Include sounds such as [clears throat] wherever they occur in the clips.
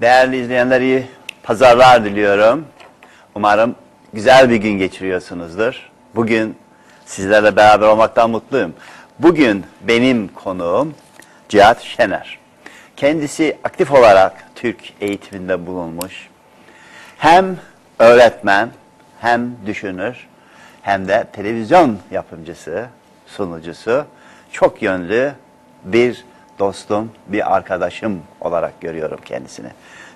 Değerli izleyenler iyi pazarlar diliyorum. Umarım güzel bir gün geçiriyorsunuzdur. Bugün sizlerle beraber olmaktan mutluyum. Bugün benim konuğum Cihat Şener. Kendisi aktif olarak Türk eğitiminde bulunmuş. Hem öğretmen, hem düşünür, hem de televizyon yapımcısı, sunucusu. Çok yönlü bir dostum, bir arkadaşım olarak görüyorum kendisini.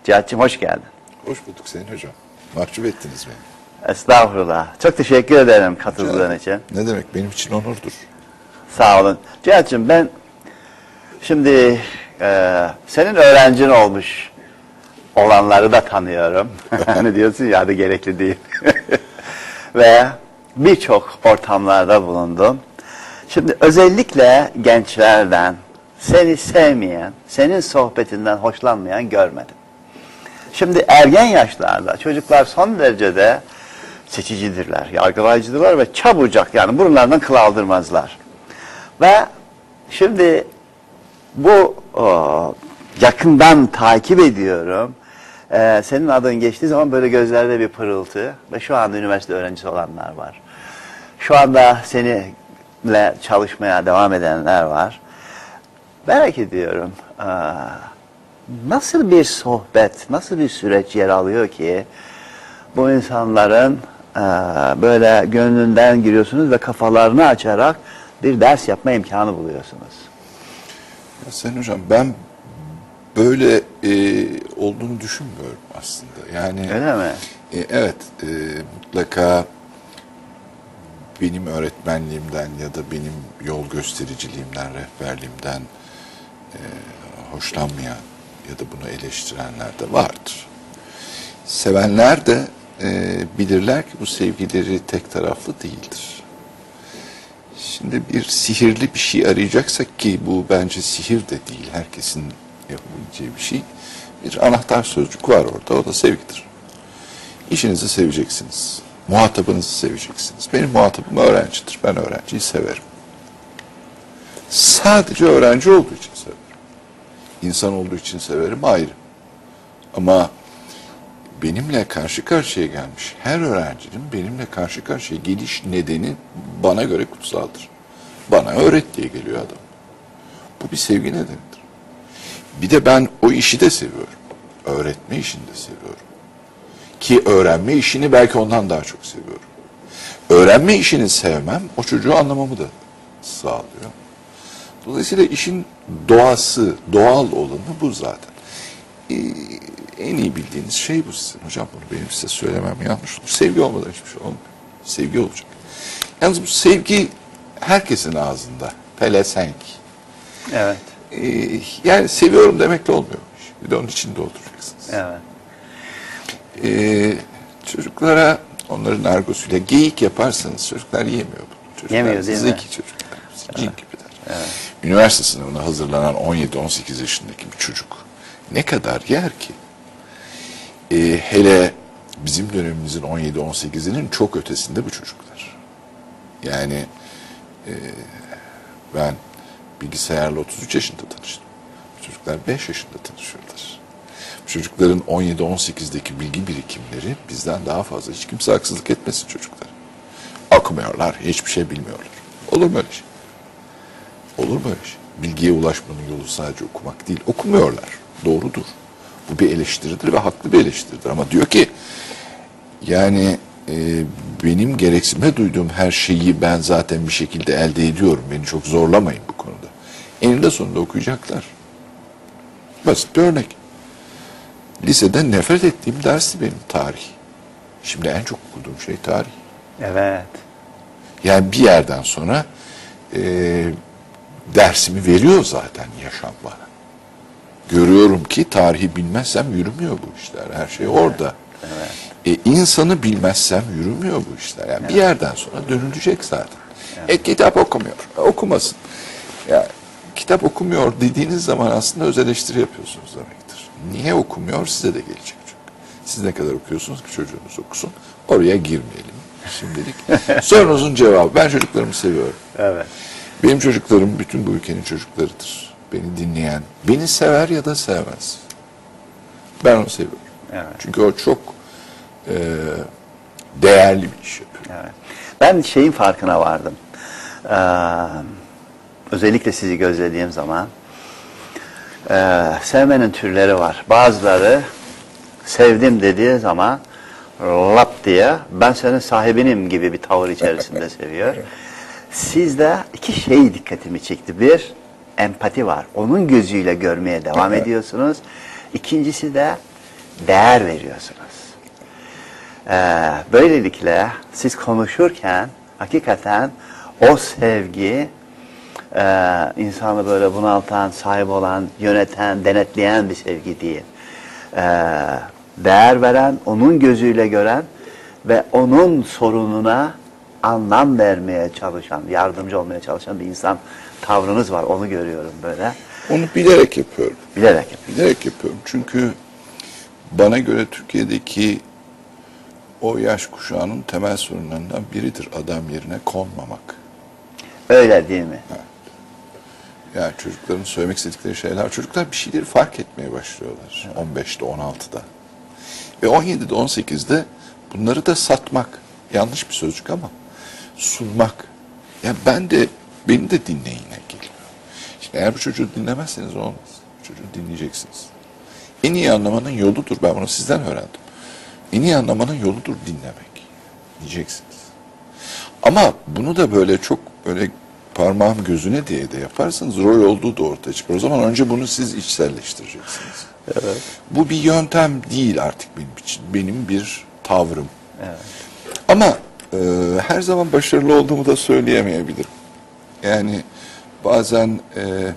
Cihat'cığım hoş geldin. Hoş bulduk Sayın Hocam. Mahcup ettiniz beni. Estağfurullah. Çok teşekkür ederim katıldığın için. Ne demek benim için onurdur. Sağ olun. Cihat'cığım ben şimdi e, senin öğrencin olmuş olanları da tanıyorum. [laughs] hani diyorsun ya da gerekli değil. [laughs] Ve birçok ortamlarda bulundum. Şimdi özellikle gençlerden seni sevmeyen, senin sohbetinden hoşlanmayan görmedim. Şimdi ergen yaşlarda çocuklar son derecede seçicidirler, yargılayıcıdırlar ve çabucak yani burunlarından kıl aldırmazlar. Ve şimdi bu o, yakından takip ediyorum. Ee, senin adın geçtiği zaman böyle gözlerde bir pırıltı ve şu anda üniversite öğrencisi olanlar var. Şu anda seninle çalışmaya devam edenler var. Merak ediyorum. aa, Nasıl bir sohbet, nasıl bir süreç yer alıyor ki bu insanların aa, böyle gönlünden giriyorsunuz ve kafalarını açarak bir ders yapma imkanı buluyorsunuz. Ya Sayın Hocam ben böyle e, olduğunu düşünmüyorum aslında. Yani Öyle mi? e, evet e, mutlaka benim öğretmenliğimden ya da benim yol göstericiliğimden, rehberliğimden e, hoşlanmayan ya da bunu eleştirenler de vardır. Sevenler de e, bilirler ki bu sevgileri tek taraflı değildir. Şimdi bir sihirli bir şey arayacaksak ki bu bence sihir de değil, herkesin yapabileceği bir şey. Bir anahtar sözcük var orada, o da sevgidir. İşinizi seveceksiniz, muhatabınızı seveceksiniz. Benim muhatabım öğrencidir, ben öğrenciyi severim. Sadece öğrenci olduğu için severim. İnsan olduğu için severim ayrı. Ama benimle karşı karşıya gelmiş her öğrencinin benimle karşı karşıya geliş nedeni bana göre kutsaldır. Bana öğret diye geliyor adam. Bu bir sevgi nedenidir. Bir de ben o işi de seviyorum. Öğretme işini de seviyorum. Ki öğrenme işini belki ondan daha çok seviyorum. Öğrenme işini sevmem o çocuğu anlamamı da sağlıyor. Dolayısıyla işin doğası, doğal olanı bu zaten. Ee, en iyi bildiğiniz şey bu sizin. Hocam bunu benim size söylemem yanlış olur. Sevgi olmadan hiçbir şey olmuyor. Sevgi olacak. Yalnız bu sevgi herkesin ağzında. Pelesenk. Evet. Ee, yani seviyorum demekle olmuyormuş. Bir de onun için dolduracaksınız. Evet. Ee, çocuklara onların argosuyla geyik yaparsanız çocuklar yemiyor bunu. Çocuklar Yemiyor, değil mi? zeki çocuklar. Cin gibiler. Üniversite sınavına hazırlanan 17-18 yaşındaki bir çocuk ne kadar yer ki? Ee, hele bizim dönemimizin 17-18'inin çok ötesinde bu çocuklar. Yani e, ben bilgisayarla 33 yaşında tanıştım. Bu çocuklar 5 yaşında tanışıyorlar. Bu çocukların 17-18'deki bilgi birikimleri bizden daha fazla. Hiç kimse haksızlık etmesin çocuklar. Okumuyorlar, hiçbir şey bilmiyorlar. Olur mu öyle şey? Olur mu öyle şey? Bilgiye ulaşmanın yolu sadece okumak değil. Okumuyorlar. Doğrudur. Bu bir eleştiridir ve haklı bir eleştiridir. Ama diyor ki yani e, benim gereksinme duyduğum her şeyi ben zaten bir şekilde elde ediyorum. Beni çok zorlamayın bu konuda. Eninde sonunda okuyacaklar. Basit bir örnek. Lisede nefret ettiğim dersi benim tarih. Şimdi en çok okuduğum şey tarih. Evet. Yani bir yerden sonra e, dersimi veriyor zaten yaşam bana. Görüyorum ki tarihi bilmezsem yürümüyor bu işler. Her şey orada. E, insanı bilmezsem yürümüyor bu işler. Yani bir yerden sonra dönülecek zaten. E, kitap okumuyor. E, okumasın. Ya kitap okumuyor dediğiniz zaman aslında öz eleştiri yapıyorsunuz demektir. Niye okumuyor size de gelecek çünkü. Siz ne kadar okuyorsunuz ki çocuğunuz okusun. Oraya girmeyelim şimdilik. [laughs] Sorunuzun cevabı. Ben çocuklarımı seviyorum. Evet. Benim çocuklarım bütün bu ülkenin çocuklarıdır. Beni dinleyen, beni sever ya da sevmez. Ben onu seviyorum. Evet. Çünkü o çok e, değerli bir iş yapıyor. Evet. Ben şeyin farkına vardım. Ee, özellikle sizi gözlediğim zaman ee, sevmenin türleri var. Bazıları sevdim dediği zaman lap diye ben senin sahibinim gibi bir tavır içerisinde seviyor. [laughs] Sizde iki şey dikkatimi çekti. Bir, empati var. Onun gözüyle görmeye devam ediyorsunuz. İkincisi de değer veriyorsunuz. Ee, böylelikle siz konuşurken hakikaten o sevgi e, insanı böyle bunaltan, sahip olan, yöneten, denetleyen bir sevgi değil. Ee, değer veren, onun gözüyle gören ve onun sorununa anlam vermeye çalışan, yardımcı olmaya çalışan bir insan tavrınız var. Onu görüyorum böyle. Onu bilerek yapıyorum. Bilerek yapıyorum. Bilerek yapıyorum. Çünkü bana göre Türkiye'deki o yaş kuşağının temel sorunlarından biridir adam yerine konmamak. Öyle değil mi? Yani çocukların söylemek istedikleri şeyler, çocuklar bir şeyleri fark etmeye başlıyorlar. 15'te, 16'da. Ve 17'de, 18'de bunları da satmak. Yanlış bir sözcük ama sunmak. Yani ben de, beni de dinleyine geliyor. Şimdi eğer bu çocuğu dinlemezseniz olmaz. Çocuğu dinleyeceksiniz. En iyi anlamanın yoludur. Ben bunu sizden öğrendim. En iyi anlamanın yoludur dinlemek. Diyeceksiniz. Ama bunu da böyle çok böyle parmağım gözüne diye de yaparsanız rol olduğu da ortaya çıkar. O zaman önce bunu siz içselleştireceksiniz. Bu bir yöntem değil artık benim için. Benim bir tavrım. Ama e, her zaman başarılı olduğumu da söyleyemeyebilirim. Yani bazen e, e,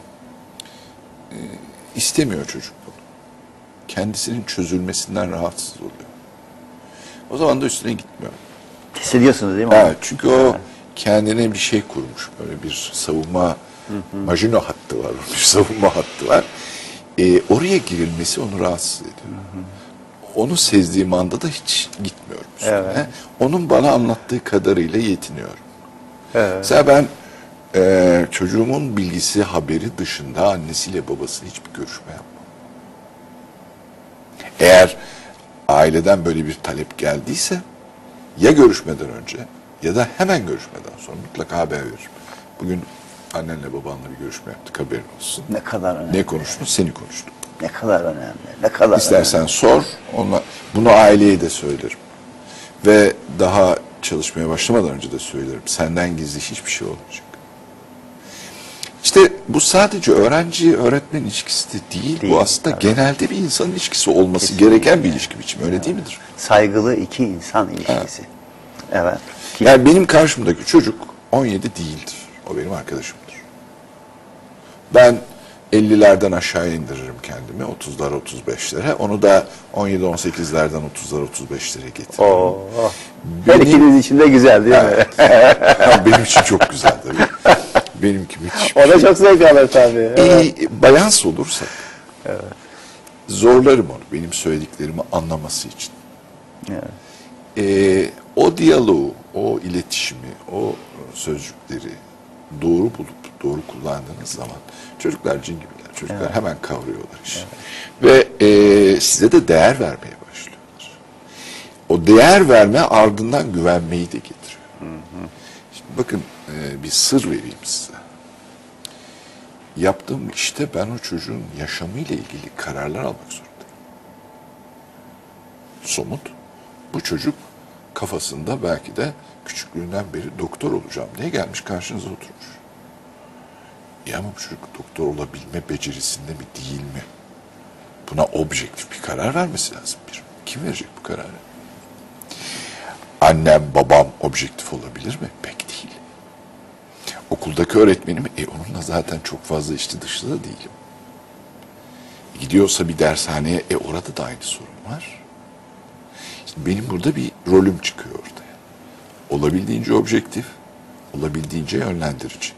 istemiyor çocuk bunu. Kendisinin çözülmesinden rahatsız oluyor. O zaman da üstüne gitmiyorum. Hissediyorsunuz değil mi? Evet, çünkü o kendine bir şey kurmuş. Böyle bir savunma, Maginot hattı var, [laughs] bir savunma hattı var. Ee, oraya girilmesi onu rahatsız ediyor. Onu sezdiğim anda da hiç gitmiyorum üstüne. Evet. Onun bana anlattığı kadarıyla yetiniyorum. Evet. Mesela ben e, çocuğumun bilgisi, haberi dışında annesiyle babasıyla hiçbir görüşme yapmam. Eğer aileden böyle bir talep geldiyse ya görüşmeden önce ya da hemen görüşmeden sonra mutlaka haber veririm. Bugün annenle babanla bir görüşme yaptık haberin olsun. Ne kadar önemli. Ne konuştun? Seni konuştuk. Ne kadar önemli. Ne kadar İstersen sor. Ona, bunu aileye de söylerim. Ve daha çalışmaya başlamadan önce de söylerim. Senden gizli hiçbir şey olmayacak. İşte bu sadece öğrenci öğretmen ilişkisi de değil. Değil, Bu aslında genelde bir insanın ilişkisi olması gereken bir ilişki biçimi. Öyle değil midir? Saygılı iki insan ilişkisi. Evet. Ki- Yani benim karşımdaki çocuk 17 değildir. O benim arkadaşımdır. Ben 50'lerden aşağı indiririm kendimi. 30'lara 35'lere. Onu da 17-18'lerden 30'lara 35'lere getiririm. Oo. Her Benim- ikiniz için de güzel değil mi? [laughs] benim için çok güzel tabii. Benimki müthiş. bir o da şey. çok zevk alır tabii. Evet. İyi, balans olursa zorlarım onu benim söylediklerimi anlaması için. Evet. Ee, o diyaloğu, o iletişimi, o sözcükleri doğru bulup doğru kullandığınız zaman çocuklar cin gibiler. Çocuklar hemen kavruyorlar işi. Ve e, size de değer vermeye başlıyorlar. O değer verme ardından güvenmeyi de getiriyor. Şimdi bakın e, bir sır vereyim size. Yaptığım işte ben o çocuğun yaşamıyla ilgili kararlar almak zorundayım. Somut. Bu çocuk kafasında belki de küçüklüğünden beri doktor olacağım diye gelmiş karşınıza oturmuş. Ya ama bu çocuk doktor olabilme becerisinde mi değil mi? Buna objektif bir karar vermesi lazım bir. Kim verecek bu kararı? Annem, babam objektif olabilir mi? Pek değil. Okuldaki öğretmenim, e onunla zaten çok fazla içli dışlı da değilim. Gidiyorsa bir dershaneye, e orada da aynı sorun var. Şimdi benim burada bir rolüm çıkıyor ortaya. Olabildiğince objektif, olabildiğince yönlendirici,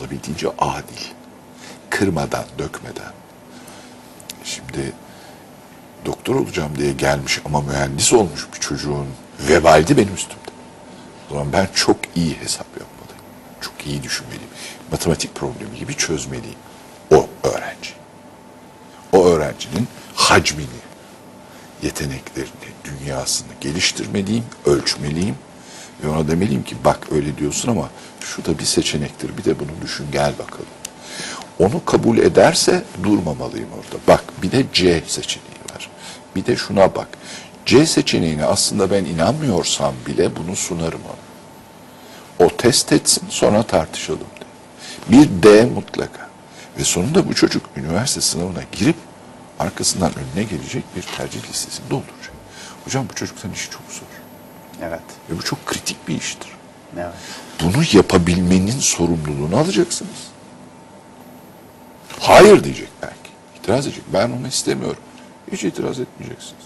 olabildiğince adil. Kırmadan, dökmeden. Şimdi doktor olacağım diye gelmiş ama mühendis olmuş bir çocuğun vebali benim üstümde. O zaman ben çok iyi hesap yapmalıyım. Çok iyi düşünmeliyim. Matematik problemi gibi çözmeliyim. O öğrenci. O öğrencinin hacmini, yeteneklerini, dünyasını geliştirmeliyim, ölçmeliyim. Ve ona demeliyim ki bak öyle diyorsun ama şu da bir seçenektir. Bir de bunu düşün gel bakalım. Onu kabul ederse durmamalıyım orada. Bak bir de C seçeneği var. Bir de şuna bak. C seçeneğine aslında ben inanmıyorsam bile bunu sunarım ona. O test etsin sonra tartışalım de. Bir D mutlaka. Ve sonunda bu çocuk üniversite sınavına girip arkasından önüne gelecek bir tercih listesini dolduracak. Hocam bu çocukların işi çok zor. Evet. Ve bu çok kritik bir iştir. Evet. Bunu yapabilmenin sorumluluğunu alacaksınız. Hayır diyecek belki. İtiraz edecek. Ben onu istemiyorum. Hiç itiraz etmeyeceksiniz.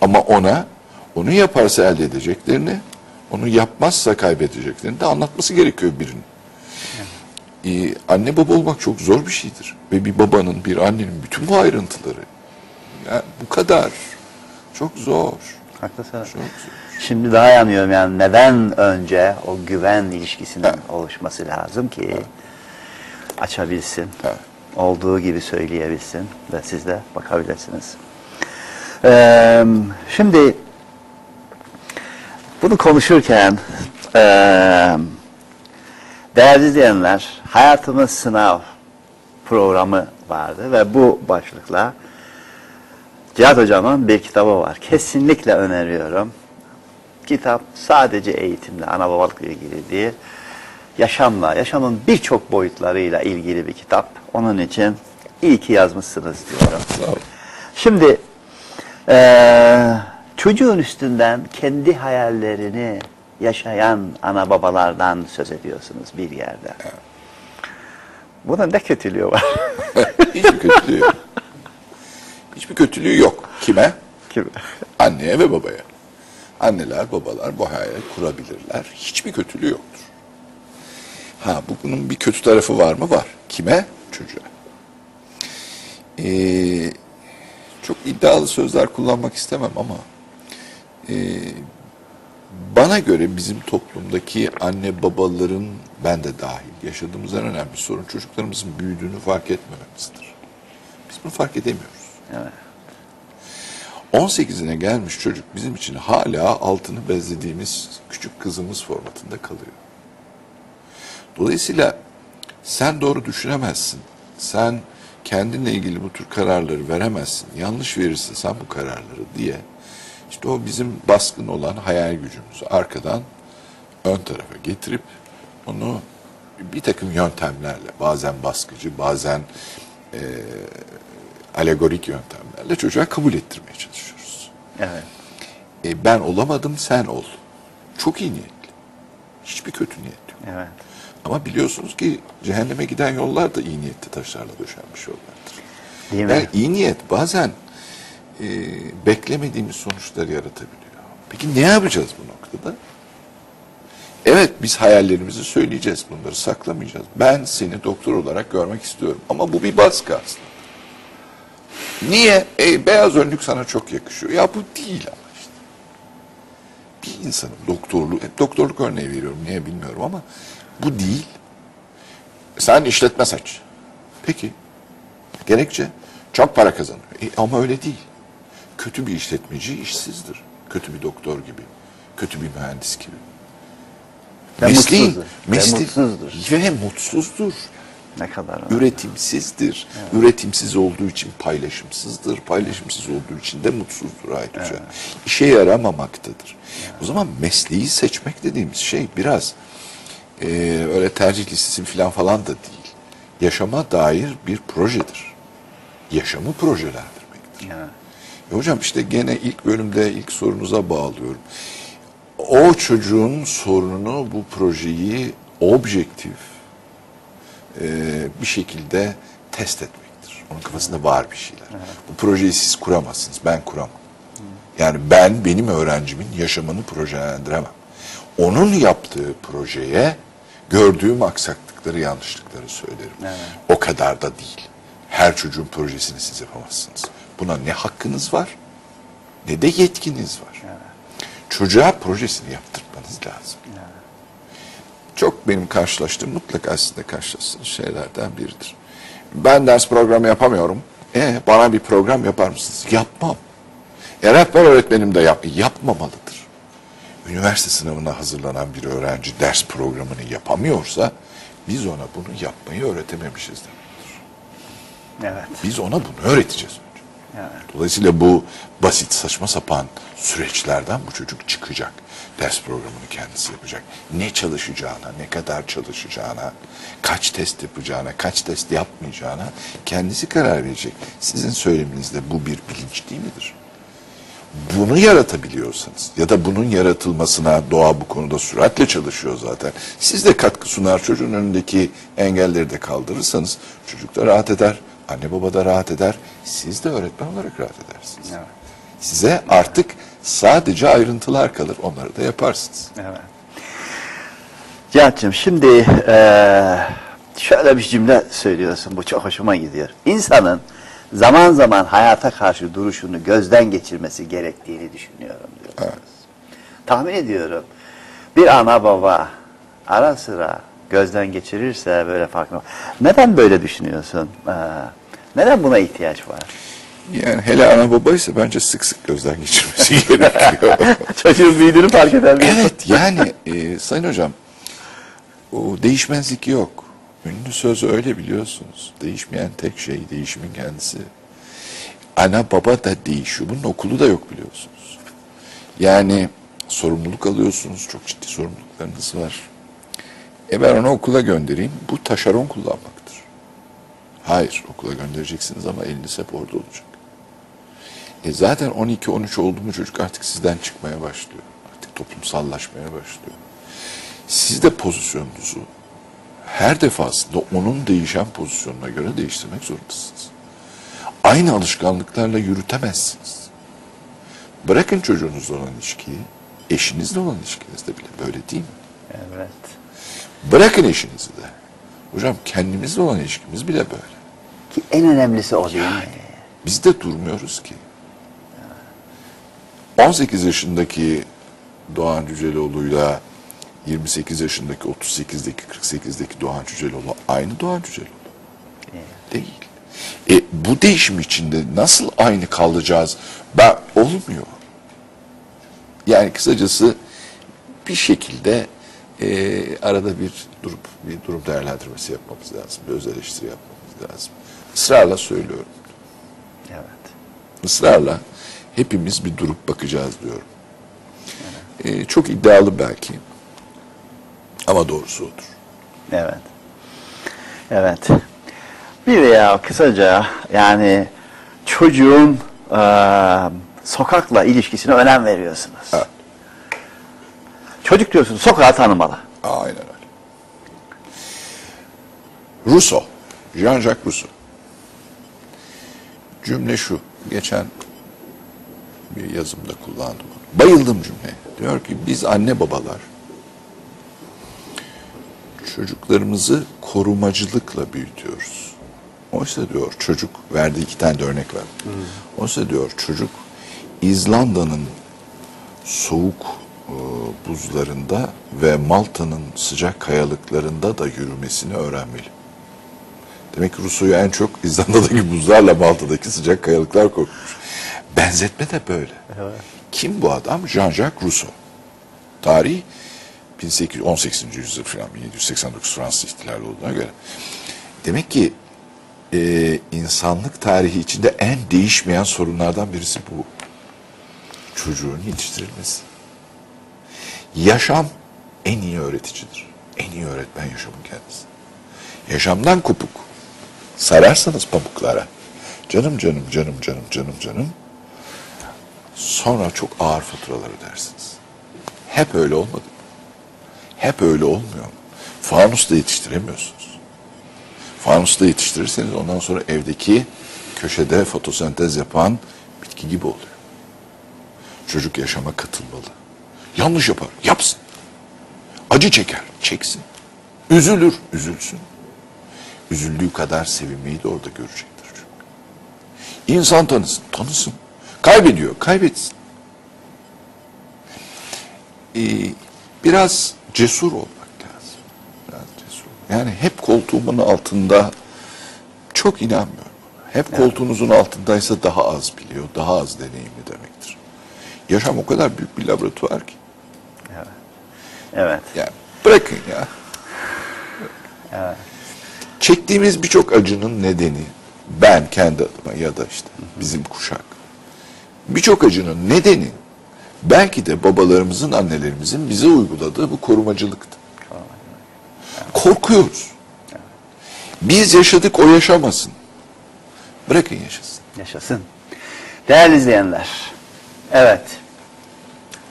Ama ona onu yaparsa elde edeceklerini, onu yapmazsa kaybedeceklerini de anlatması gerekiyor birinin. Ee, anne baba olmak çok zor bir şeydir. Ve bir babanın, bir annenin bütün bu ayrıntıları. Yani bu kadar. Çok zor. Haklısın. Çok zor. Şimdi daha iyi anlıyorum yani neden önce o güven ilişkisinin oluşması lazım ki açabilsin. Evet. Olduğu gibi söyleyebilsin ve siz de bakabilirsiniz. Ee, şimdi bunu konuşurken ee, değerli izleyenler Hayatımız Sınav programı vardı ve bu başlıkla Cihat Hocam'ın bir kitabı var. Kesinlikle öneriyorum. Kitap sadece eğitimle, ana babalıkla ilgili değil, yaşamla, yaşamın birçok boyutlarıyla ilgili bir kitap. Onun için iyi ki yazmışsınız diyorum. Şimdi eee, çocuğun üstünden kendi hayallerini yaşayan ana babalardan söz ediyorsunuz bir yerde. Bunun ne kötülüğü var? [laughs] Hiçbir kötülüğü yok. Hiçbir kötülüğü yok. Kime? Kim? Anneye ve babaya. Anneler, babalar bu hayali kurabilirler. Hiçbir kötülüğü yoktur. Ha bu- bunun bir kötü tarafı var mı? Var. Kime? Çocuğa. Ee, çok iddialı sözler kullanmak istemem ama ee, bana göre bizim toplumdaki anne babaların ben de dahil yaşadığımız en önemli sorun çocuklarımızın büyüdüğünü fark etmememizdir. Biz bunu fark edemiyoruz. Evet. 18'ine gelmiş çocuk bizim için hala altını bezlediğimiz küçük kızımız formatında kalıyor. Dolayısıyla sen doğru düşünemezsin. Sen kendinle ilgili bu tür kararları veremezsin. Yanlış verirsin sen bu kararları diye. İşte o bizim baskın olan hayal gücümüzü arkadan ön tarafa getirip onu bir takım yöntemlerle bazen baskıcı bazen eee, alegorik yöntemlerle çocuğa kabul ettirmeye çalışıyoruz. Evet. E, ben olamadım sen ol. Çok iyi niyetli. Hiçbir kötü niyet yok. Evet. Ama biliyorsunuz ki cehenneme giden yollar da iyi niyetli taşlarla döşenmiş yollardır. Değil mi? Yani iyi niyet bazen e, beklemediğimiz sonuçlar yaratabiliyor. Peki ne yapacağız bu noktada? Evet biz hayallerimizi söyleyeceğiz bunları saklamayacağız. Ben seni doktor olarak görmek istiyorum ama bu bir baskı aslında. Niye? E, beyaz önlük sana çok yakışıyor. Ya bu değil ama işte. Bir insanın doktorluğu, hep doktorluk örneği veriyorum niye bilmiyorum ama bu değil. Sen işletme saç. Peki. Gerekçe çok para kazanıyor. E, ama öyle değil. Kötü bir işletmeci işsizdir. Kötü bir doktor gibi. Kötü bir mühendis gibi. Ve Mesleği- mutsuzdur. Ve mesleği- mutsuzdur. Ve mutsuzdur. Ne kadar Üretimsizdir. Üretimsiz olduğu için paylaşımsızdır. Paylaşımsız olduğu için de mutsuzdur Ait Hoca. İşe yaramamaktadır. O zaman mesleği seçmek dediğimiz şey biraz e, öyle tercih listesi falan falan da değil. Yaşama dair bir projedir. Yaşamı projelendirmektir. Evet. E hocam işte gene ilk bölümde ilk sorunuza bağlıyorum. O çocuğun sorununu, bu projeyi objektif e, bir şekilde test etmektir. Onun kafasında var bir şeyler. Bu projeyi siz kuramazsınız, ben kuramam. Yani ben benim öğrencimin yaşamını projelendiremem. Onun yaptığı projeye gördüğüm aksaklıkları, yanlışlıkları söylerim. O kadar da değil. Her çocuğun projesini siz yapamazsınız. Buna ne hakkınız var ne de yetkiniz var. Çocuğa projesini yaptırmanız lazım. Çok benim karşılaştığım mutlaka siz de karşılaştığınız şeylerden biridir. Ben ders programı yapamıyorum. E bana bir program yapar mısınız? Yapmam. E rehber öğretmenim de yap yapmamalıdır. Üniversite sınavına hazırlanan bir öğrenci ders programını yapamıyorsa biz ona bunu yapmayı öğretememişiz demektir. Evet. Biz ona bunu öğreteceğiz. Evet. Dolayısıyla bu basit saçma sapan süreçlerden bu çocuk çıkacak. Ders programını kendisi yapacak. Ne çalışacağına, ne kadar çalışacağına, kaç test yapacağına, kaç test yapmayacağına kendisi karar verecek. Sizin söyleminizde bu bir bilinç değil midir? Bunu yaratabiliyorsanız ya da bunun yaratılmasına doğa bu konuda süratle çalışıyor zaten. Siz de katkı sunar çocuğun önündeki engelleri de kaldırırsanız çocuk da rahat eder, anne baba da rahat eder, siz de öğretmen olarak rahat edersiniz. Evet. Size artık sadece ayrıntılar kalır onları da yaparsınız. Evet. Cihat'cığım şimdi eee, şöyle bir cümle söylüyorsun. Bu çok hoşuma gidiyor. İnsanın zaman zaman hayata karşı duruşunu gözden geçirmesi gerektiğini düşünüyorum diyorsunuz. Tahmin ediyorum bir ana baba ara sıra gözden geçirirse böyle farklı. Neden böyle düşünüyorsun? Eee, neden buna ihtiyaç var? Yani hele ana baba ise bence sık sık gözden geçirmesi [laughs] gerekiyor. [laughs] Çocuğun büyüdüğünü fark eder? Evet yani e, Sayın Hocam o değişmezlik yok. Ünlü söz öyle biliyorsunuz. Değişmeyen tek şey değişimin kendisi. Ana baba da değişiyor. Bunun okulu da yok biliyorsunuz. Yani sorumluluk alıyorsunuz. Çok ciddi sorumluluklarınız var. E ben onu okula göndereyim. Bu taşeron kullanmaktır. Hayır okula göndereceksiniz ama eliniz hep orada olacak. E zaten 12-13 oldu mu çocuk artık sizden çıkmaya başlıyor. Artık toplumsallaşmaya başlıyor. Siz de pozisyonunuzu her defasında onun değişen pozisyonuna göre değiştirmek zorundasınız. Aynı alışkanlıklarla yürütemezsiniz. Bırakın çocuğunuzla olan ilişkiyi, eşinizle olan ilişkinizde bile böyle değil mi? Evet. Bırakın eşinizi de. Hocam kendimizle olan ilişkimiz bile böyle. Ki en önemlisi o değil mi? Biz de durmuyoruz ki. 18 yaşındaki Doğan Cüceloğlu'yla 28 yaşındaki 38'deki 48'deki Doğan Cüceloğlu aynı Doğan Cüceloğlu. Değil. E, bu değişim içinde nasıl aynı kalacağız? Ben olmuyor. Yani kısacası bir şekilde e, arada bir durup bir durum değerlendirmesi yapmamız lazım. Bir öz eleştiri yapmamız lazım. Israrla söylüyorum. Evet. ısrarla hepimiz bir durup bakacağız diyorum. Ee, çok iddialı belki ama doğrusu odur. Evet. Evet. Bir veya kısaca yani çocuğun eee, sokakla ilişkisine önem veriyorsunuz. Evet. Çocuk diyorsunuz sokağı tanımalı. Aynen. Rousseau, Jean-Jacques Rousseau. Cümle şu, geçen bir yazımda kullandım onu. Bayıldım cümleye. Diyor ki biz anne babalar çocuklarımızı korumacılıkla büyütüyoruz. Oysa diyor çocuk, verdiği iki tane de örnek var. Oysa diyor çocuk İzlanda'nın soğuk e, buzlarında ve Malta'nın sıcak kayalıklarında da yürümesini öğrenmeli. Demek ki Rousseau'yu en çok İzlanda'daki buzlarla Malta'daki sıcak kayalıklar korkmuş. Benzetme de böyle. Kim bu adam? Jean-Jacques Rousseau. Tarih 1818. yüzyıl falan 1789 Fransız ihtilali olduğuna göre. Demek ki e, insanlık tarihi içinde en değişmeyen sorunlardan birisi bu. Çocuğun yetiştirilmesi. Yaşam en iyi öğreticidir. En iyi öğretmen yaşamın kendisi. Yaşamdan kopuk. Sararsanız pamuklara. Canım canım canım canım canım canım. Sonra çok ağır faturalar ödersiniz. Hep öyle olmadı mı? Hep öyle olmuyor mu? Fanusta yetiştiremiyorsunuz. Fanusta yetiştirirseniz ondan sonra evdeki köşede fotosentez yapan bitki gibi oluyor. Çocuk yaşama katılmalı. Yanlış yapar, yapsın. Acı çeker, çeksin. Üzülür, üzülsün. Üzüldüğü kadar sevinmeyi de orada görecektir. İnsan tanısın, tanısın. Kaybediyor, kaybetsin. Ee, biraz cesur olmak lazım. Biraz cesur. Yani hep koltuğumun altında çok inanmıyorum. Hep koltuğunuzun altındaysa daha az biliyor, daha az deneyimli demektir. Yaşam o kadar büyük bir laboratuvar ki. Evet. Yani bırakın ya. Çektiğimiz birçok acının nedeni ben kendi adıma ya da işte bizim kuşak. Birçok acının nedeni belki de babalarımızın, annelerimizin bize uyguladığı bu korumacılıktı. Korkuyoruz. Biz yaşadık o yaşamasın. Bırakın yaşasın. Yaşasın. Değerli izleyenler, evet,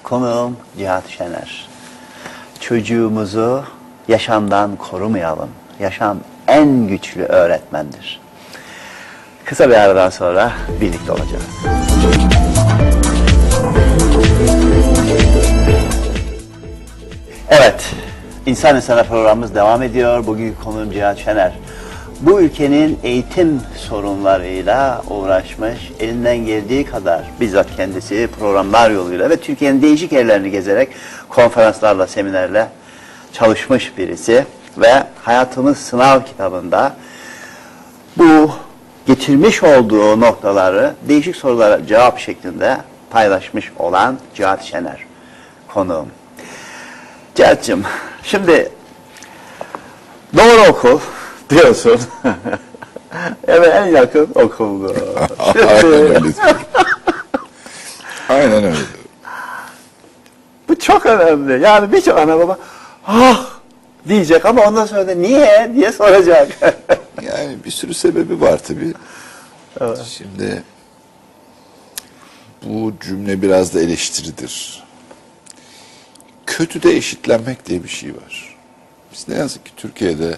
konuğum Cihat Şener. Çocuğumuzu yaşamdan korumayalım. Yaşam en güçlü öğretmendir. Kısa bir aradan sonra birlikte olacağız. Evet, İnsan İnsana programımız devam ediyor. Bugünkü konuğum Cihat Şener. Bu ülkenin eğitim sorunlarıyla uğraşmış, elinden geldiği kadar bizzat kendisi programlar yoluyla ve Türkiye'nin değişik yerlerini gezerek konferanslarla, seminerle çalışmış birisi ve Hayatımız Sınav kitabında bu getirmiş olduğu noktaları değişik sorulara cevap şeklinde paylaşmış olan Cihat Şener konuğum. Cihat'cığım şimdi doğru okul diyorsun. [laughs] evet en yakın okuldu. [laughs] Aynen öyle. Aynen öyle. Bu çok önemli. Yani birçok ana baba ah diyecek ama ondan sonra da niye diye soracak. [laughs] Yani bir sürü sebebi var tabii. Şimdi bu cümle biraz da eleştiridir. Kötüde eşitlenmek diye bir şey var. Biz ne yazık ki Türkiye'de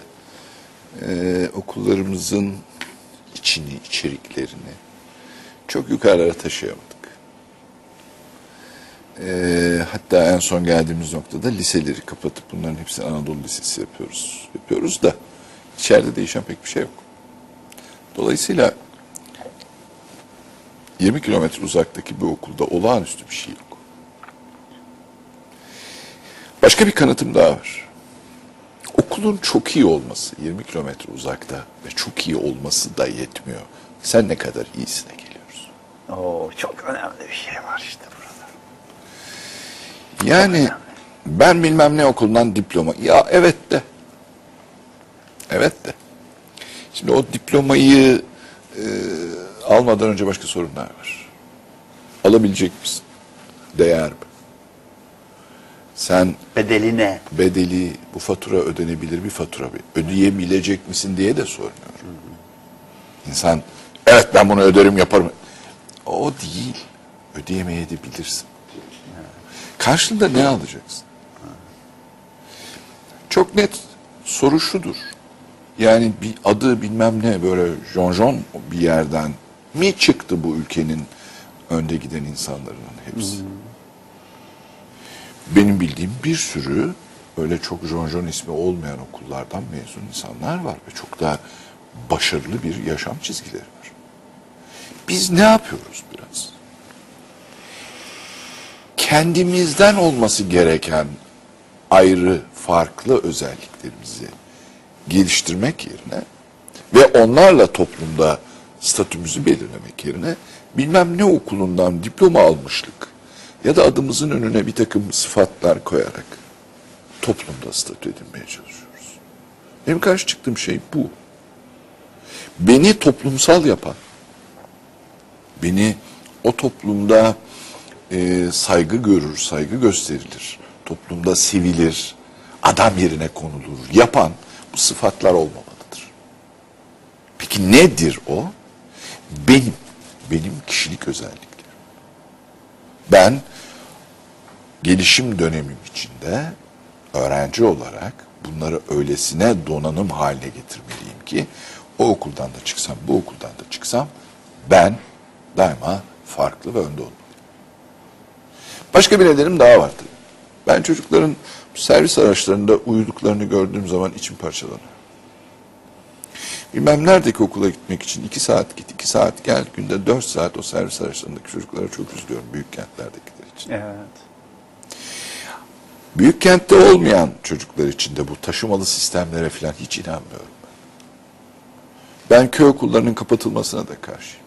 e, okullarımızın içini, içeriklerini çok yukarılara taşıyamadık. E, hatta en son geldiğimiz noktada liseleri kapatıp bunların hepsini Anadolu Lisesi yapıyoruz. Yapıyoruz da içeride değişen pek bir şey yok. Dolayısıyla 20 kilometre uzaktaki bir okulda olağanüstü bir şey yok. Başka bir kanıtım daha var. Okulun çok iyi olması 20 kilometre uzakta ve çok iyi olması da yetmiyor. Sen ne kadar iyisine geliyoruz. Oo, çok önemli bir şey var işte. Yani ben bilmem ne okulundan diploma. Ya evet de. Evet de. Şimdi o diplomayı e, almadan önce başka sorunlar var. Alabilecek misin? Değer mi? Sen Bedeli ne? bedeli bu fatura ödenebilir bir fatura mı? Ödeyebilecek misin diye de sormuyorum. İnsan evet ben bunu öderim yaparım. O değil. Ödeyemeyebilirsin. Karşılığında ne alacaksın? Çok net soru şudur. Yani bir adı bilmem ne böyle jonjon bir yerden mi çıktı bu ülkenin önde giden insanların hepsi? Benim bildiğim bir sürü öyle çok jonjon ismi olmayan okullardan mezun insanlar var ve çok da başarılı bir yaşam çizgileri var. Biz ne yapıyoruz biraz? Kendimizden olması gereken ayrı, farklı özelliklerimizi geliştirmek yerine ve onlarla toplumda statümüzü belirlemek yerine bilmem ne okulundan diploma almışlık ya da adımızın önüne bir takım sıfatlar koyarak toplumda statü edinmeye çalışıyoruz. Benim karşı çıktığım şey bu. Beni toplumsal yapan, beni o toplumda e, saygı görür, saygı gösterilir, toplumda sevilir, adam yerine konulur, yapan bu sıfatlar olmamalıdır. Peki nedir o? Benim, benim kişilik özelliklerim. Ben gelişim dönemim içinde öğrenci olarak bunları öylesine donanım haline getirmeliyim ki o okuldan da çıksam, bu okuldan da çıksam ben daima farklı ve önde olmalıyım. Başka bir nedenim daha var tabii. Ben çocukların servis araçlarında uyuduklarını gördüğüm zaman içim parçalanıyor. Bilmem neredeki okula gitmek için iki saat git, iki saat gel. Günde dört saat o servis arasındaki çocuklara çok üzülüyorum büyük kentlerdekiler için. Evet. Büyük kentte olmayan çocuklar için de bu taşımalı sistemlere falan hiç inanmıyorum ben. Ben köy okullarının kapatılmasına da karşıyım.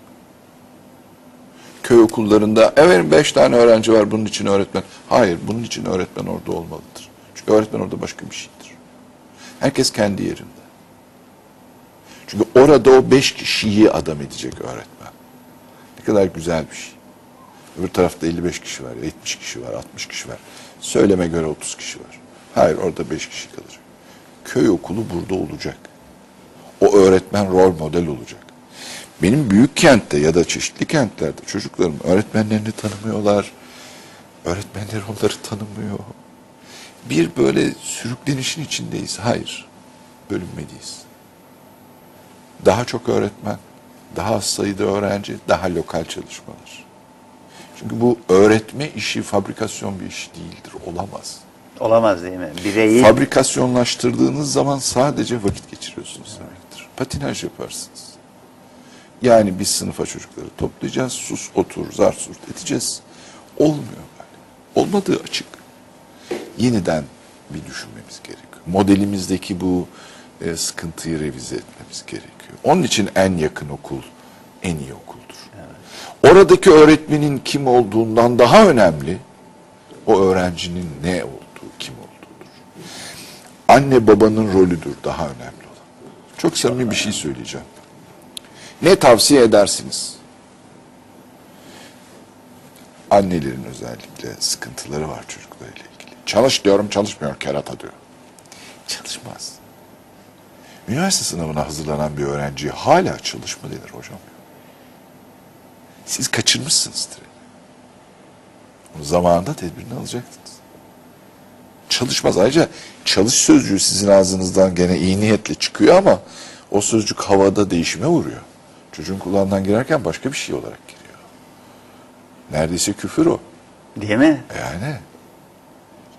Köy okullarında evet beş tane öğrenci var bunun için öğretmen. Hayır bunun için öğretmen orada olmalıdır. Çünkü öğretmen orada başka bir şeydir. Herkes kendi yerinde. Çünkü orada o beş kişiyi adam edecek öğretmen. Ne kadar güzel bir şey. Öbür tarafta 55 kişi var, 70 kişi var, 60 kişi var. Söyleme göre 30 kişi var. Hayır orada 5 kişi kalacak. Köy okulu burada olacak. O öğretmen rol model olacak. Benim büyük kentte ya da çeşitli kentlerde çocuklarım öğretmenlerini tanımıyorlar. Öğretmenler onları tanımıyor. Bir böyle sürüklenişin içindeyiz. Hayır. Bölünmeliyiz. Daha çok öğretmen, daha az sayıda öğrenci, daha lokal çalışmalar. Çünkü bu öğretme işi fabrikasyon bir iş değildir. Olamaz. Olamaz değil mi? Bireyi Fabrikasyonlaştırdığınız zaman sadece vakit geçiriyorsunuz demektir. Patinaj yaparsınız. Yani biz sınıfa çocukları toplayacağız, sus, otur, zar surt edeceğiz. Olmuyor böyle. Olmadığı açık. Yeniden bir düşünmemiz gerekiyor. Modelimizdeki bu e, sıkıntıyı revize etmemiz gerekiyor. Onun için en yakın okul en iyi okuldur. Oradaki öğretmenin kim olduğundan daha önemli o öğrencinin ne olduğu, kim olduğudur. Anne babanın rolüdür daha önemli olan. Çok samimi bir şey söyleyeceğim. Ne tavsiye edersiniz? Annelerin özellikle sıkıntıları var çocuklarıyla ilgili. Çalış diyorum çalışmıyor kerata diyor. Çalışmaz. Üniversite sınavına hazırlanan bir öğrenciye hala çalışma denir hocam. Siz kaçırmışsınız direkt. Bunu zamanında tedbirini alacaktınız. Çalışmaz. Ayrıca çalış sözcüğü sizin ağzınızdan gene iyi niyetle çıkıyor ama o sözcük havada değişime vuruyor. Çocuğun kulağından girerken başka bir şey olarak giriyor. Neredeyse küfür o. değil mi? Yani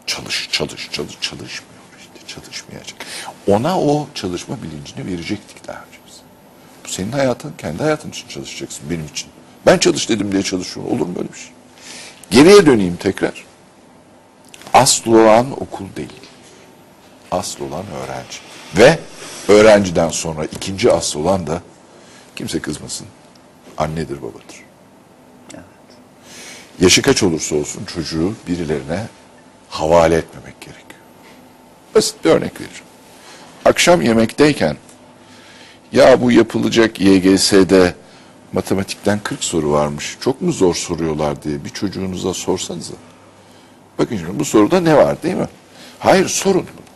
çalış, çalış, çalış, çalışmıyor işte, çalışmayacak. Ona o çalışma bilincini verecektik daha önce biz. Bu senin hayatın, kendi hayatın için çalışacaksın, benim için. Ben çalış dedim diye çalışıyorum. Olur mu böyle bir şey? Geriye döneyim tekrar. Asıl olan okul değil. Asıl olan öğrenci. Ve öğrenciden sonra ikinci asıl olan da kimse kızmasın. Annedir, babadır. Yaşı kaç olursa olsun çocuğu birilerine havale etmemek gerekiyor. Basit bir örnek vereceğim. Akşam yemekteyken ya bu yapılacak YGS'de matematikten 40 soru varmış. Çok mu zor soruyorlar diye bir çocuğunuza sorsanıza. Bakın şimdi bu soruda ne var değil mi? Hayır sorun bunu.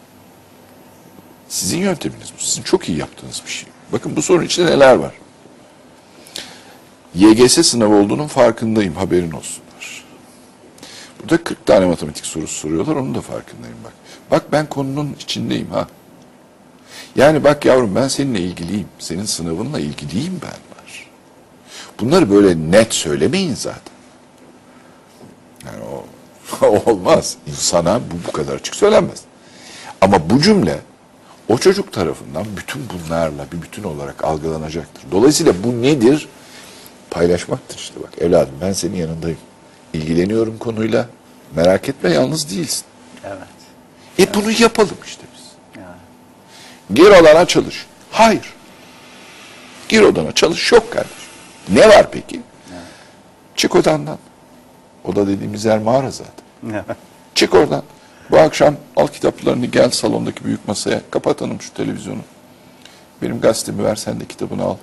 Sizin yönteminiz bu. Sizin çok iyi yaptığınız bir şey. Bakın bu sorunun içinde neler var? YGS sınavı olduğunun farkındayım. Haberin olsunlar. Burada 40 tane matematik sorusu soruyorlar. Onun da farkındayım bak. Bak ben konunun içindeyim ha. Yani bak yavrum ben seninle ilgiliyim. Senin sınavınla ilgiliyim ben var. Bunları böyle net söylemeyin zaten. Yani o [laughs] olmaz. İnsana bu bu kadar açık söylenmez. Ama bu cümle o çocuk tarafından bütün bunlarla bir bütün olarak algılanacaktır. Dolayısıyla bu nedir? Paylaşmaktır işte bak evladım ben senin yanındayım. İlgileniyorum konuyla. Merak etme yalnız değilsin. Evet. E bunu yapalım işte biz. evet. Gir odana çalış. Hayır. Gir odana çalış yok kardeşim. Ne var peki? Çık odandan. Oda dediğimiz yer mağara zaten. Evet. Çık oradan. Bu akşam al kitaplarını gel salondaki büyük masaya. Kapat hanım şu televizyonu. Benim gazetemi ver sen de kitabını al.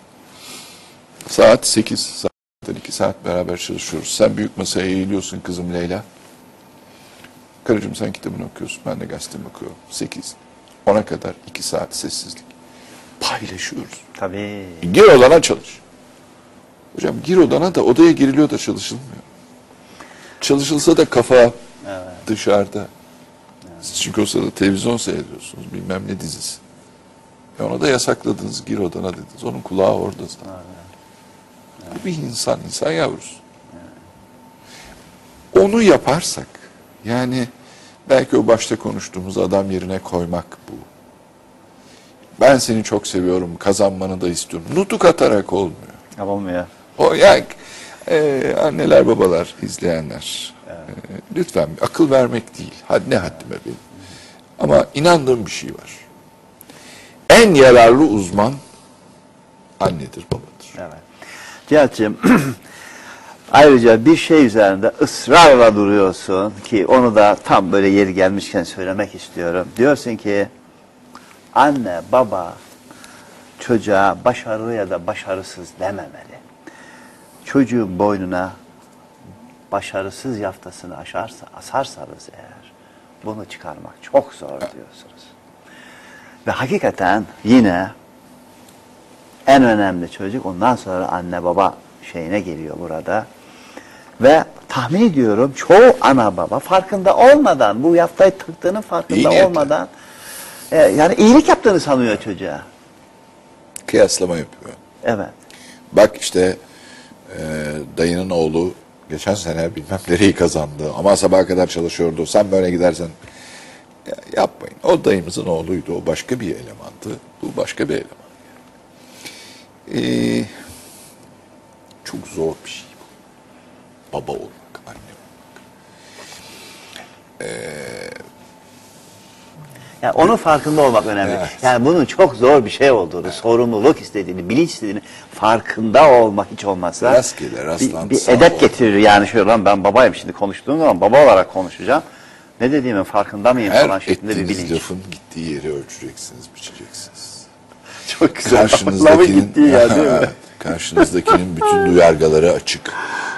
Saat 8. Zaten 2 saat beraber çalışıyoruz. Sen büyük masaya eğiliyorsun kızım Leyla. Karıcığım sen kitabını okuyorsun. Ben de gazetemi okuyorum. 8. 10'a kadar 2 saat sessizlik. Paylaşıyoruz. Tabii. Gir odana çalış. Hocam gir odana da odaya giriliyor da çalışılmıyor. Çalışılsa da kafa dışarıda. Siz çünkü o sırada televizyon seyrediyorsunuz. Bilmem ne dizisi. E ona da yasakladınız. Gir odana dediniz. Onun kulağı orada zaten. Bu bir insan, insan yavrusu. Onu yaparsak, yani belki o başta konuştuğumuz adam yerine koymak bu. ben seni çok seviyorum, kazanmanı da istiyorum. Nutuk atarak olmuyor. Olmuyor. O yani e, anneler babalar izleyenler e, lütfen akıl vermek değil. Had ne haddime benim. Ama inandığım bir şey var. En yararlı uzman annedir babadır. Evet. Cihat'cığım [clears throat] ayrıca bir şey üzerinde ısrarla duruyorsun ki onu da tam böyle yeri gelmişken söylemek istiyorum. Diyorsun ki anne baba çocuğa başarılı ya da başarısız dememeli. Çocuğun boynuna başarısız yaftasını aşarsa, asarsanız eğer bunu çıkarmak çok zor diyorsunuz. Ve hakikaten yine en önemli çocuk ondan sonra anne baba şeyine geliyor burada. Ve tahmin ediyorum çoğu ana baba farkında olmadan bu yaftayı tıktığının İyi farkında niyetle. olmadan e, yani iyilik yaptığını sanıyor çocuğa. Kıyaslama yapıyor. Evet. Bak işte e, dayının oğlu geçen sene bilmem nereyi kazandı ama sabaha kadar çalışıyordu. Sen böyle gidersen Ya yapmayın. O dayımızın oğluydu. O başka bir elemandı. Bu başka bir eleman. Ee, çok zor bir şey bu. Baba olmak, anne olmak. Yani onun farkında olmak önemli. Evet. Yani bunun çok zor bir şey olduğunu, sorumluluk istediğini, bilinç istediğini farkında olmak hiç olmazsa Rastgele, bir, bir edep olarak. getirir. Yani şöyle lan ben babayım şimdi konuştuğum zaman baba olarak konuşacağım. Ne dediğimin farkında mıyım falan Her şeklinde bir ettiğiniz bilinç. lafın gittiği yeri ölçeceksiniz, biçeceksiniz. [laughs] Çok güzel. Karşınızdakinin, gittiği yer değil mi? [laughs] karşınızdakinin bütün duyargaları açık.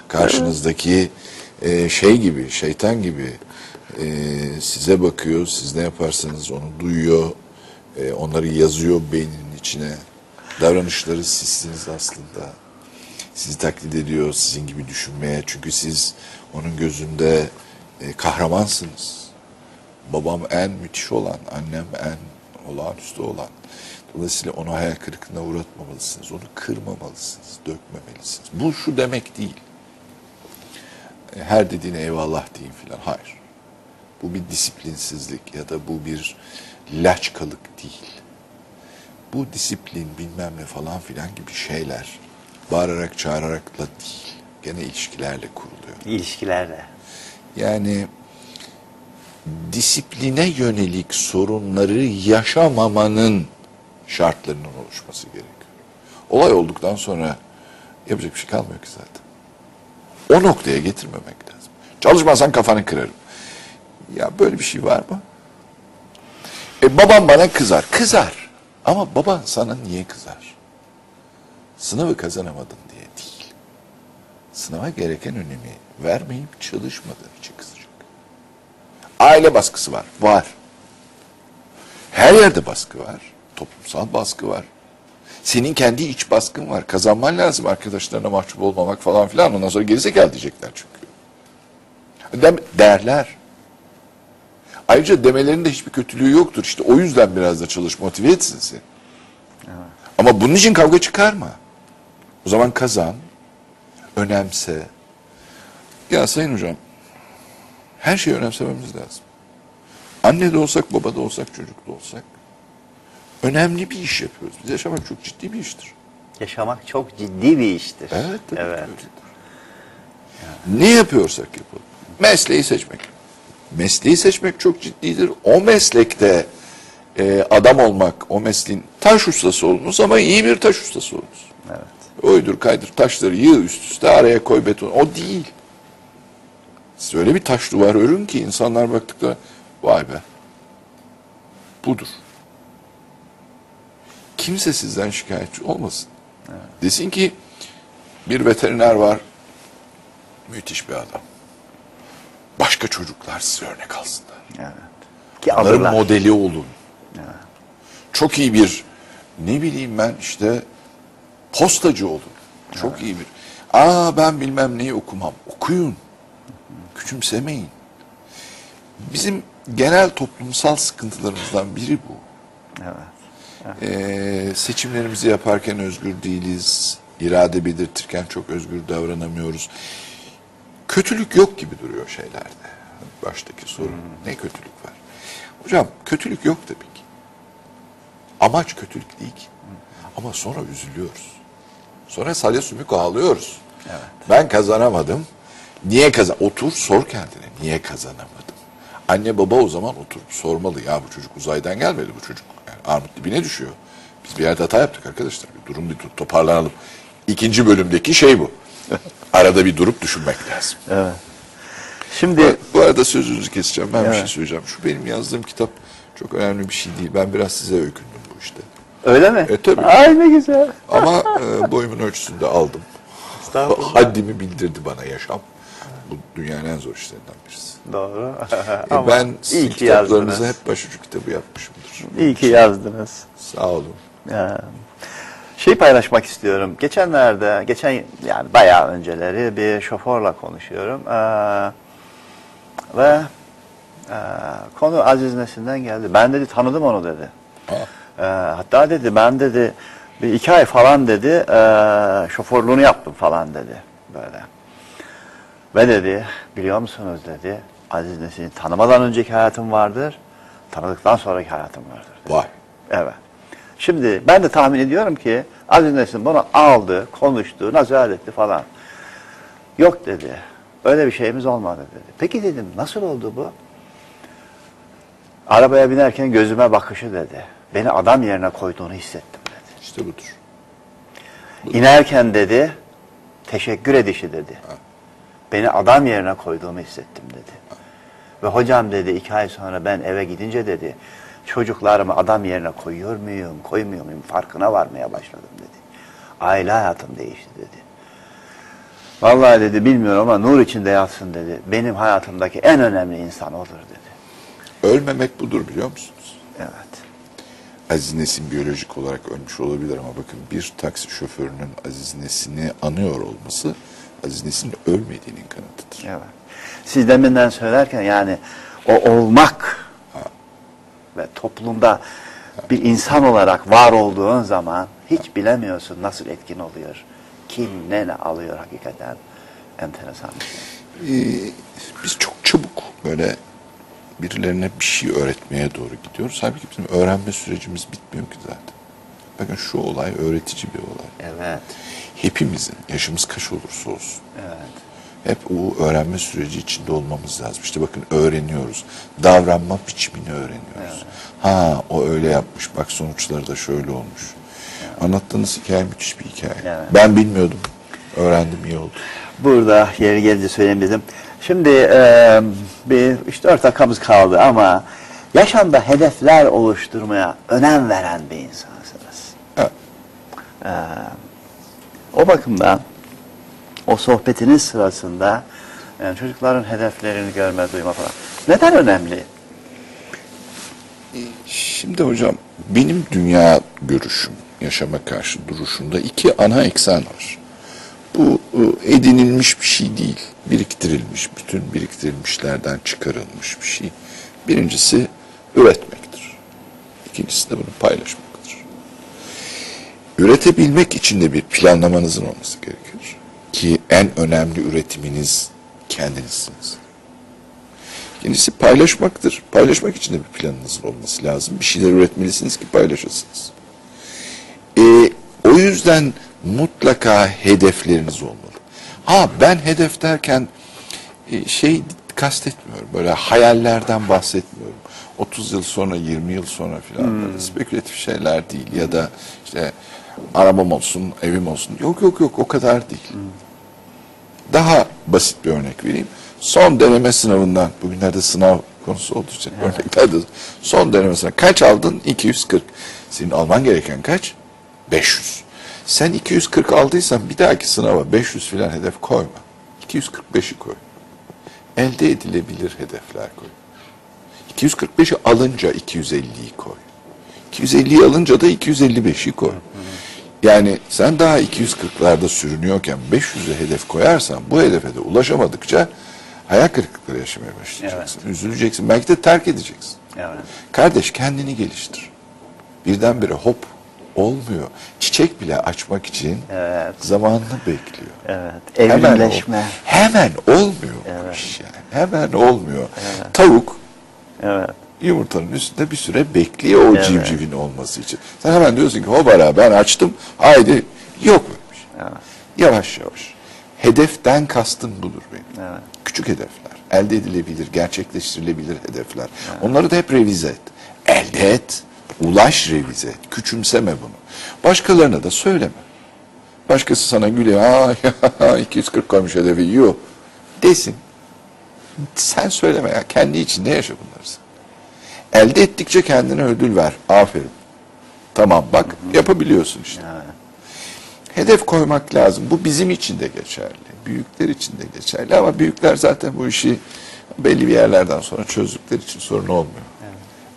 Karşınızdaki e, şey gibi, şeytan gibi e, size bakıyor. Siz ne yaparsanız onu duyuyor. e, onları yazıyor beyninin içine. Davranışları sizsiniz aslında. Sizi taklit ediyor, sizin gibi düşünmeye. Çünkü siz onun gözünde e, kahramansınız. Babam en müthiş olan, annem en olağanüstü olan. Dolayısıyla onu hayal kırıklığına uğratmamalısınız. Onu kırmamalısınız, dökmemelisiniz. Bu şu demek değil. E, Her dediğine eyvallah deyin filan. Hayır. Bu bir disiplinsizlik ya da bu bir laçkalık değil. Bu disiplin bilmem ne falan filan gibi şeyler bağırarak çağırarakla değil. Gene ilişkilerle kuruluyor. İlişkilerle. Yani disipline yönelik sorunları yaşamamanın şartlarının oluşması gerekiyor. Olay olduktan sonra yapacak bir şey kalmıyor ki zaten. O noktaya getirmemek lazım. Çalışmazsan kafanı kırarım. Ya böyle bir şey var mı? E babam bana kızar. Kızar. Ama baban sana niye kızar? Sınavı kazanamadın diye değil. Sınava gereken önemi vermeyip çalışmadığın için kızacak. Aile baskısı var. Var. Her yerde baskı var. Toplumsal baskı var. Senin kendi iç baskın var. Kazanman lazım arkadaşlarına mahcup olmamak falan filan. Ondan sonra gerizekalı diyecekler çünkü. Dem derler. Ayrıca demelerinde hiçbir kötülüğü yoktur. İşte o yüzden biraz da çalış motive etsin seni. Ama bunun için kavga çıkarma. O zaman kazan, önemse. Ya Sayın Hocam, her şeyi önemsememiz lazım. Anne de olsak, baba da olsak, çocuk da olsak. Önemli bir iş yapıyoruz. Biz yaşamak çok ciddi bir iştir. Yaşamak çok ciddi bir iştir. Evet. Evet. Ne yapıyorsak yapalım. Mesleği seçmek. Mesleği seçmek çok ciddidir. O meslekte e, adam olmak, o mesleğin taş ustası olunuz ama iyi bir taş ustası olunuz. Evet. Oydur kaydır taşları yığ üst üste araya koy beton. O değil. Siz öyle bir taş duvar örün ki insanlar baktıklarında vay be budur. Kimse sizden şikayetçi olmasın. Desin ki bir veteriner var müthiş bir adam. Başka çocuklar size örnek alsınlar. Evet. Ki Onların alırlar. modeli olun. Çok iyi bir ne bileyim ben işte postacı olun. Çok iyi bir. Aa ben bilmem neyi okumam. Okuyun. Küçümsemeyin. Bizim genel toplumsal sıkıntılarımızdan biri bu. Evet. Ee, seçimlerimizi yaparken özgür değiliz. İrade belirtirken çok özgür davranamıyoruz. Kötülük yok gibi duruyor şeylerde. Baştaki sorun ne kötülük var? Hocam kötülük yok tabii ki. Amaç kötülük değil ki. Ama sonra üzülüyoruz. Sonra salya sümük ağlıyoruz. Ben kazanamadım. Niye kazan? Otur sor kendine. Niye kazanamadım? Anne baba o zaman oturup sormalı. Ya bu çocuk uzaydan gelmedi bu çocuk. Armut dibine düşüyor. Biz bir yerde hata yaptık arkadaşlar. Bir durum bir toparlanalım. İkinci bölümdeki şey bu. [laughs] Arada bir durup düşünmek lazım. Evet. Şimdi Bu arada sözünüzü keseceğim. Ben bir şey Evet. söyleyeceğim. Şu benim yazdığım kitap çok önemli bir şey değil. Ben biraz size öykündüm bu işte. öyle mi? E, tabii. Ay ne güzel. Ama e, boyumun ölçüsünde aldım. Haddimi bildirdi bana yaşam. Bu dünyanın en zor işlerinden birisi. Doğru. E, [laughs] ben sizin kitaplarınızı hep başucu kitabı yapmışımdır. İyi ki yazdınız. Sağ olun. Ya. Şey paylaşmak istiyorum. Geçenlerde, geçen yani bayağı önceleri bir şoförle konuşuyorum. Ee, ve e, konu Aziz Nesin'den geldi. Ben dedi tanıdım onu dedi. Ha. Ee, hatta dedi ben dedi bir iki ay falan dedi e, şoförlüğünü yaptım falan dedi böyle. Ve dedi biliyor musunuz dedi Aziz Nesin'i tanımadan önceki hayatım vardır, tanıdıktan sonraki hayatım vardır. dedi. Vay. Evet. Şimdi ben de tahmin ediyorum ki Aziz Nesin bunu aldı, konuştu, nasihat etti falan. Yok dedi. Öyle bir şeyimiz olmadı dedi. Peki dedim nasıl oldu bu? Arabaya binerken gözüme bakışı dedi. Beni adam yerine koyduğunu hissettim dedi. İşte budur. İnerken dedi teşekkür edişi dedi. Beni adam yerine koyduğumu hissettim dedi. Ve hocam dedi iki ay sonra ben eve gidince dedi çocuklarımı adam yerine koyuyor muyum, koymuyor muyum farkına varmaya başladım dedi. Aile hayatım değişti dedi. Vallahi dedi bilmiyorum ama nur içinde yatsın dedi. Benim hayatımdaki en önemli insan odur dedi. Ölmemek budur biliyor musunuz? Evet. Aziz Nesin biyolojik olarak ölmüş olabilir ama bakın bir taksi şoförünün Aziz Nesin'i anıyor olması Aziz Nesin'in ölmediğinin kanıtıdır. Evet. Siz deminden söylerken yani o olmak ve toplumda bir insan olarak var olduğun zaman hiç bilemiyorsun nasıl etkin oluyor. Kim ne ne alıyor hakikaten. Enteresan bir şey. Ee, biz çok çabuk böyle birilerine bir şey öğretmeye doğru gidiyoruz. Halbuki bizim öğrenme sürecimiz bitmiyor ki zaten. Bakın şu olay öğretici bir olay. Evet. Hepimizin yaşımız kaç olursa olsun Evet. Hep o öğrenme süreci içinde olmamız lazım. İşte bakın öğreniyoruz. Davranma biçimini öğreniyoruz. Ha o öyle yapmış. Bak sonuçları da şöyle olmuş. Anlattığınız hikaye müthiş bir hikaye. Evet. Ben bilmiyordum. Öğrendim iyi oldu. Burada yeri gelince söyleyeyim dedim. Şimdi e, bir 3-4 dakikamız kaldı ama yaşamda hedefler oluşturmaya önem veren bir insansınız. Evet. E, o bakımdan o sohbetiniz sırasında yani çocukların hedeflerini görme, duyma falan. Neden önemli? Şimdi hocam benim dünya görüşüm, yaşama karşı duruşumda iki ana eksen var. Bu e, edinilmiş bir şey değil, biriktirilmiş, bütün biriktirilmişlerden çıkarılmış bir şey. Birincisi üretmektir. İkincisi de bunu paylaşmaktır. Üretebilmek için de bir planlamanızın olması gerekir. Ki en önemli üretiminiz kendinizsiniz. İkincisi paylaşmaktır. Paylaşmak için de bir planınızın olması lazım. Bir şeyler üretmelisiniz ki paylaşasınız. Ee, o yüzden mutlaka hedefleriniz olmalı. Ha ben hedef derken e, şey kastetmiyorum. Böyle hayallerden bahsetmiyorum. 30 yıl sonra, 20 yıl sonra filan böyle spekülatif şeyler değil. Ya da işte arabam olsun, evim olsun. Yok yok yok o kadar değil. Daha basit bir örnek vereyim. Son deneme sınavından, bugünlerde sınav konusu olduğu için örneklerde son deneme sınavı kaç aldın? 240. Senin alman gereken kaç? 500. Sen 240 aldıysan bir dahaki sınava 500 filan hedef koyma. 245'i koy. Elde edilebilir hedefler koy. 245'i alınca 250'yi koy. 250'yi alınca da 255'i koy. Yani sen daha 240'larda sürünüyorken 500'e hedef koyarsan bu hedefe de ulaşamadıkça hayal kırıklıkları yaşamaya başlayacaksın. Üzüleceksin. Belki de terk edeceksin. Evet. Kardeş kendini geliştir. Birdenbire hop olmuyor. Çiçek bile açmak için Evet. zamanını bekliyor. Evet. Hemen, ol- Evrimleşme. hemen olmuyor bu Evet. iş yani. Hemen olmuyor. Tavuk Evet. Yumurtanın üstünde bir süre bekliyor o Evet. civcivin olması için. Sen hemen diyorsun ki hobara ben açtım haydi yok bir şey. Yavaş yavaş. Hedeften kastım budur benim. Evet. Küçük hedefler. Elde edilebilir, gerçekleştirilebilir hedefler. Onları da hep revize et. Elde et, ulaş revize et. Küçümseme bunu. Başkalarına da söyleme. Başkası sana gülüyor. Aa, [laughs] 240 koymuş hedefi yiyor. Desin. Sen söyleme ya. Kendi içinde yaşa bunları sen. Elde ettikçe kendine ödül ver. Aferin. Tamam bak yapabiliyorsun işte. Hedef koymak lazım. Bu bizim için de geçerli. Büyükler için de geçerli ama büyükler zaten bu işi belli bir yerlerden sonra çözdükleri için sorun olmuyor.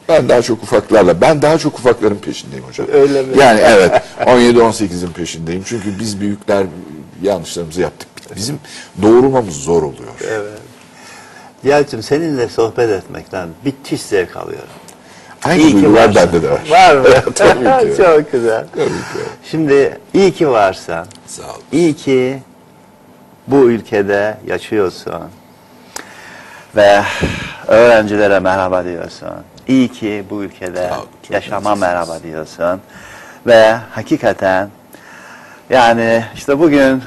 Ben daha çok ufaklarla, ben daha çok ufakların peşindeyim hocam. Öyle mi? Yani evet 17-18'in peşindeyim. Çünkü biz büyükler yanlışlarımızı yaptık. Bizim doğrulmamız zor oluyor. Evet. Cihat'cığım seninle sohbet etmekten müthiş zevk alıyorum. Aynı İyi ki bende de var. Var mı? [laughs] Tabii ki. [laughs] Çok güzel. Tabii ki. Şimdi iyi ki varsan. Sağ ol. İyi ki bu ülkede yaşıyorsun. Ve öğrencilere merhaba diyorsun. İyi ki bu ülkede Sağ ol, yaşama merhaba diyorsun. Ve hakikaten yani işte bugün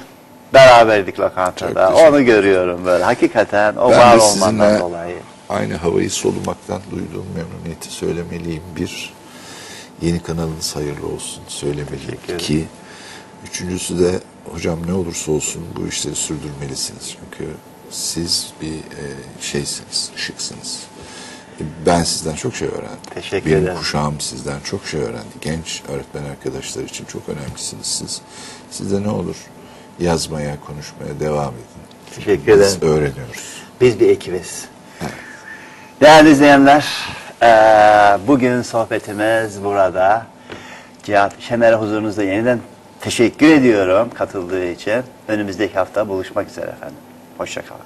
beraberdik lokantada. Çok Onu görüyorum böyle. Hakikaten o Ben var olmandan dolayı. aynı havayı solumaktan duyduğum memnuniyeti söylemeliyim. Bir, yeni kanalınız hayırlı olsun söylemeliyim ki üçüncüsü de hocam ne olursa olsun bu işleri sürdürmelisiniz. Çünkü siz bir e, şeysiniz, ışıksınız. E, Ben sizden çok şey öğrendim. Teşekkür Benim ederim. kuşağım sizden çok şey öğrendi. Genç öğretmen arkadaşlar için çok önemlisiniz siz. Siz de ne olur yazmaya, konuşmaya devam edin. Çünkü Teşekkür biz ederim. öğreniyoruz. Biz bir ekibiz. Değerli izleyenler, eee, bugün sohbetimiz burada. Cihat Şener'e huzurunuzda yeniden teşekkür ediyorum katıldığı için. Önümüzdeki hafta buluşmak üzere efendim. Hoşçakalın.